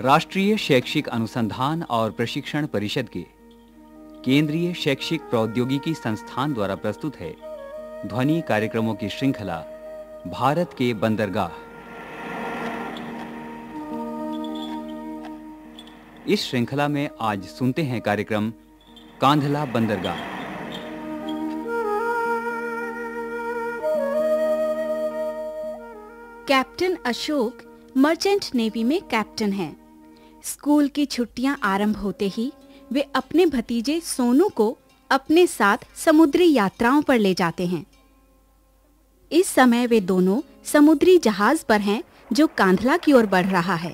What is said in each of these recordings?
राष्ट्रीय शैक्षिक अनुसंधान और प्रशिक्षण परिषद के केंद्रीय शैक्षिक प्रौद्योगिकी संस्थान द्वारा प्रस्तुत है। ध्वनि कार्यक्रमों की श्रृंखला भारत के बंदरगाह। इस श्रृंखला में आज सुनते हैं कार्यक्रम कांधला बंदरगाह। कैप्टन अशोक, मर्चेंट नेवी में कैप्टन हैं। स्कूल की छुट्टियाँ आरंभ होते ही वे अपने भतीजे सोनू को अपने साथ समुद्री यात्राओं पर ले जाते हैं। इस समय वे दोनों समुद्री जहाज़ पर हैं जो कांधला की ओर बढ़ रहा है।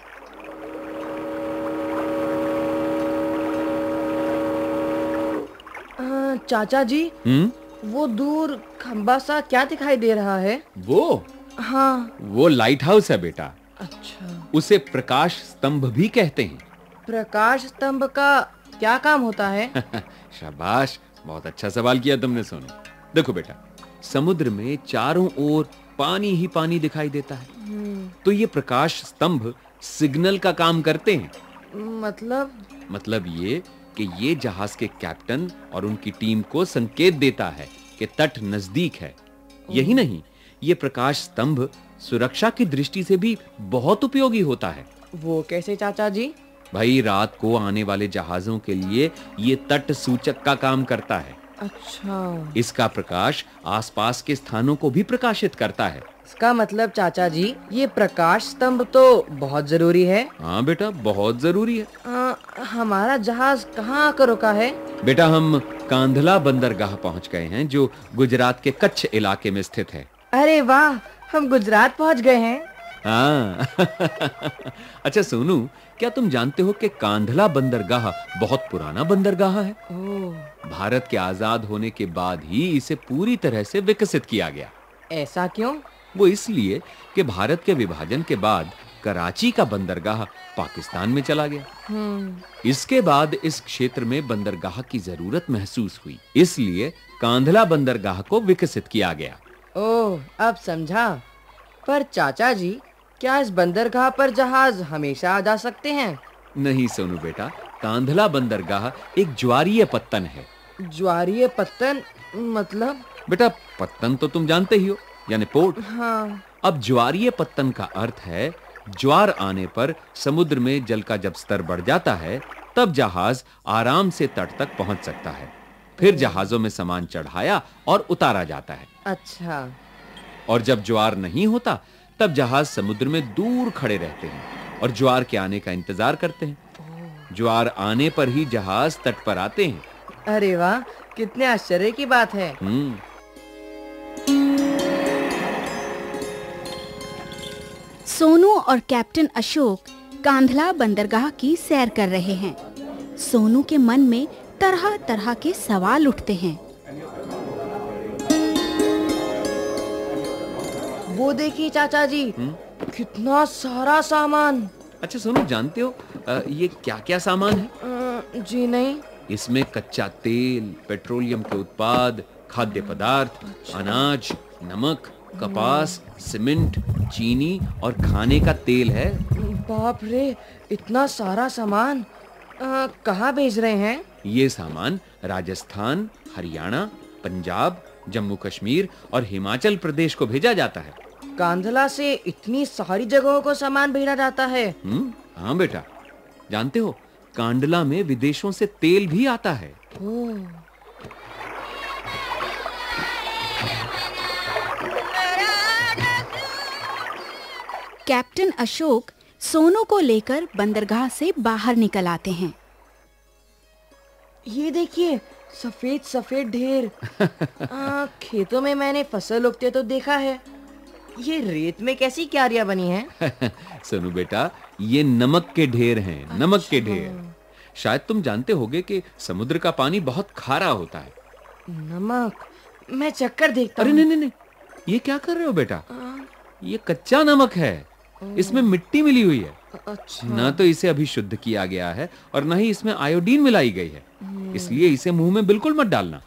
आ, चाचा जी हम्म? वो दूर खंबा सा क्या दिखाई दे रहा है? वो? हाँ। वो लाइट हाउस है बेटा। अच्छा। उसे प्रकाश स्तंभ भी कहते हैं। प्रकाश स्तंभ का क्या काम होता है? शाबाश बहुत अच्छा सवाल किया तुमने सोनू। देखो बेटा समुद्र में चारों ओर पानी ही पानी दिखाई देता है। तो ये प्रकाश स्तंभ सिग्नल का काम करते हैं। मतलब? मतलब ये कि ये जहाज़ के कैप्टन और उनकी टीम को संकेत देता है कि तट नज़दीक है। यही नहीं ये प्रकाश स्तंभ सुरक्षा की दृष्टि से भी बहुत उपयोगी होता है। वो कैसे चाचा जी? भाई रात को आने वाले जहाजों के लिए ये तट सूचक का काम करता है। अच्छा। इसका प्रकाश आसपास के स्थानों को भी प्रकाशित करता है। इसका मतलब चाचा जी ये प्रकाश स्तंभ तो बहुत ज़रूरी है। हाँ बेटा बहुत ज़रूरी है। आ, हमारा जहाज़ कहाँ आकर रुका है? बेटा हम कांधला बंदरगाह पहुँच गए हैं जो गुजरात के कच्छ इलाके में स्थित है। अरे वाह! हम गुजरात पहुँच गए हैं। हाँ। अच्छा सोनू क्या तुम जानते हो कि कांधला बंदरगाह बहुत पुराना बंदरगाह है? ओह। भारत के आज़ाद होने के बाद ही इसे पूरी तरह से विकसित किया गया। ऐसा क्यों? वो इसलिए कि भारत के विभाजन के बाद कराची का बंदरगाह पाकिस्तान में चला गया। हम्म। इसके बाद इस क्षेत्र में बंदरगाह की ज़रूरत महसूस हुई। इसलिए कांधला बंदरगाह को विकसित किया गया। ओह अब समझा। पर चाचा जी क्या इस बंदरगाह पर जहाज़ हमेशा आ जा सकते हैं? नहीं सोनू बेटा कांधला बंदरगाह एक ज्वारीय पत्तन है। ज्वारीय पत्तन? मतलब? बेटा पत्तन तो तुम जानते ही हो यानी पोर्ट हाँ। अब ज्वारीय पत्तन का अर्थ है ज्वार आने पर समुद्र में जल का जब स्तर बढ़ जाता है तब जहाज़ आराम से तट तक पहुँच सकता है। फिर जहाजों में सामान चढ़ाया और उतारा जाता है। अच्छा। और जब ज्वार नहीं होता तब जहाज़ समुद्र में दूर खड़े रहते हैं और ज्वार के आने का इंतज़ार करते हैं। ज्वार आने पर ही जहाज़ तट पर आते हैं। अरे वाह कितने आश्चर्य की बात है। हम्म। सोनू और कैप्टन अशोक कांधला बंदरगाह की सैर कर रहे हैं। सोनू के मन में तरह-तरह के सवाल उठते हैं। वो देखिए चाचा जी कितना सारा सामान। अच्छा सोनू जानते हो अ, ये क्या क्या सामान है? जी नहीं। इसमें कच्चा तेल पेट्रोलियम के उत्पाद खाद्य पदार्थ अनाज नमक कपास सीमेंट चीनी और खाने का तेल है। बाप रे इतना सारा सामान। कहाँ भेज रहे हैं? ये सामान राजस्थान हरियाणा पंजाब जम्मू कश्मीर और हिमाचल प्रदेश को भेजा जाता है। कांधला से इतनी सारी जगहों को सामान भेजा जाता है। हम्म हाँ बेटा। जानते हो कांडला में विदेशों से तेल भी आता है। कैप्टन अशोक सोनू को लेकर बंदरगाह से बाहर निकल आते हैं। ये देखिए सफ़ेद सफ़ेद ढेर। आ, खेतों में मैंने फ़सल उगते तो देखा है। ये रेत में कैसी क्यारियाँ बनी हैं? सोनू बेटा ये नमक के ढेर हैं नमक के ढेर। शायद तुम जानते होगे कि समुद्र का पानी बहुत खारा होता है। नमक? मैं चक्कर देखता अरे नहीं नहीं नहीं। ये क्या कर रहे हो बेटा? ये कच्चा नमक है। इसमें मिट्टी मिली हुई है। अच्छा। ना तो इसे अभी शुद्ध किया गया है और ना ही इसमें आयोडीन मिलाई गई है। इसलिए इसे मुँह में बिल्कुल मत डालना।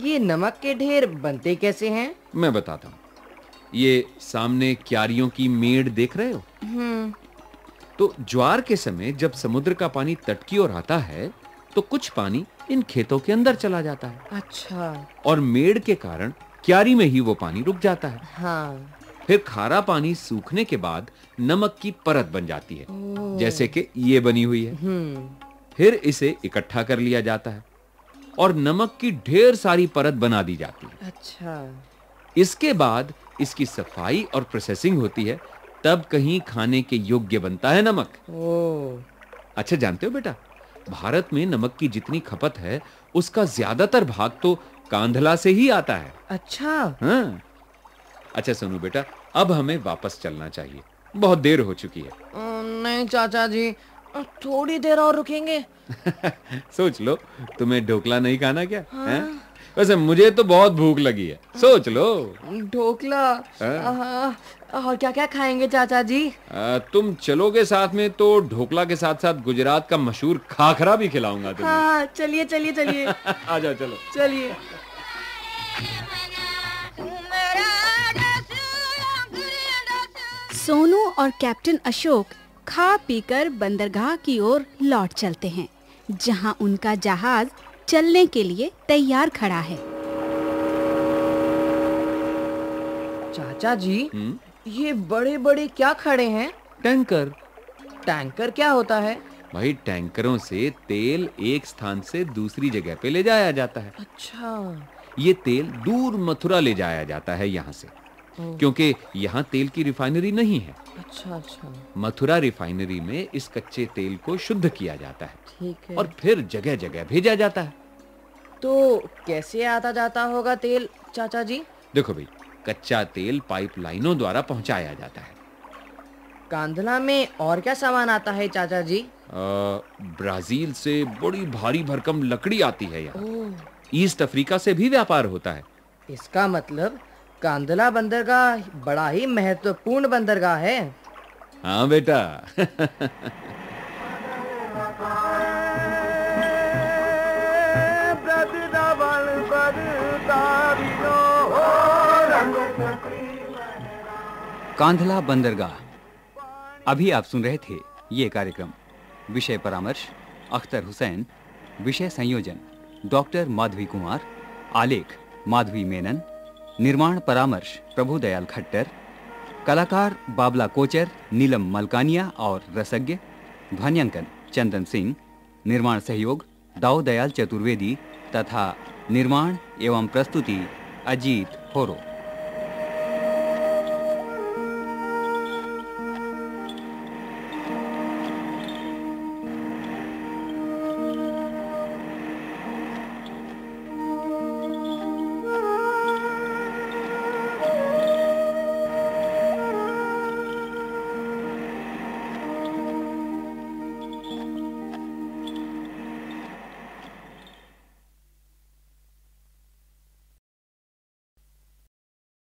ये नमक के ढेर बनते कैसे हैं? मैं बताता हूँ। ये सामने क्यारियों की मेड़ देख रहे हो? हम्म। तो ज्वार के समय जब समुद्र का पानी तट की ओर आता है तो कुछ पानी इन खेतों के अंदर चला जाता है। अच्छा। और मेड़ के कारण क्यारी में ही वो पानी रुक जाता है। हाँ। फिर खारा पानी सूखने के बाद नमक की परत बन जाती है। जैसे कि ये बनी हुई है। हम्म। फिर इसे इकट्ठा कर लिया जाता है और नमक की ढेर सारी परत बना दी जाती है। अच्छा। इसके बाद इसकी सफ़ाई और प्रोसेसिंग होती है तब कहीं खाने के योग्य बनता है नमक। ओ अच्छा जानते हो बेटा भारत में नमक की जितनी खपत है उसका ज़्यादातर भाग तो कांधला से ही आता है। अच्छा। हाँ। अच्छा सुनो बेटा अब हमें वापस चलना चाहिए। बहुत देर हो चुकी है। नहीं चाचा जी थोड़ी देर और रुकेंगे। सोच लो तुम्हें ढोकला नहीं खाना क्या? हैं? वैसे मुझे तो बहुत भूख लगी है। सोच लो। ढोकला? हाँ। और क्या क्या खाएँगे चाचा जी? आ, तुम चलोगे साथ में तो ढोकला के साथ साथ गुजरात का मशहूर खाखरा भी खिलाऊँगा तुम्हें। हाँ चलिए चलिए चलिए। आ जाओ चलो। चलिए। सोनू और कैप्टन अशोक खा पीकर बंदरगाह की ओर लौट चलते हैं जहाँ उनका जहाज़ चलने के लिए तैयार खड़ा है। चाचा जी हम्म, ये बड़े बड़े क्या खड़े हैं? टैंकर। टैंकर क्या होता है? भाई टैंकरों से तेल एक स्थान से दूसरी जगह पे ले जाया जाता है। अच्छा। ये तेल दूर मथुरा ले जाया जाता है यहाँ से। क्योंकि यहाँ तेल की रिफाइनरी नहीं है। अच्छा अच्छा। मथुरा रिफाइनरी में इस कच्चे तेल को शुद्ध किया जाता है ठीक है। और फिर जगह जगह भेजा जाता है। तो कैसे आता जाता होगा तेल चाचा जी? देखो भाई कच्चा तेल पाइपलाइनों द्वारा पहुँचाया जाता है। कांधला में और क्या सामान आता है चाचा जी? अ, ब्राज़ील से बड़ी भारी भरकम लकड़ी आती है यहाँ। ईस्ट अफ्रीका से भी व्यापार होता है। इसका मतलब कांधला बंदरगाह बड़ा ही महत्वपूर्ण बंदरगाह है। हाँ बेटा। कांधला बंदरगाह। अभी आप सुन रहे थे ये कार्यक्रम। विषय परामर्श, अख्तर हुसैन। विषय संयोजन, डॉक्टर माधवी कुमार। आलेख, माधवी मेनन। निर्माण परामर्श प्रभु दयाल खट्टर, कलाकार बाबला कोचर, नीलम मलकानिया और रसज्ञ ध्वनियांकन चंदन सिंह, निर्माण सहयोग दाऊ दयाल चतुर्वेदी तथा निर्माण एवं प्रस्तुति अजीत होरो।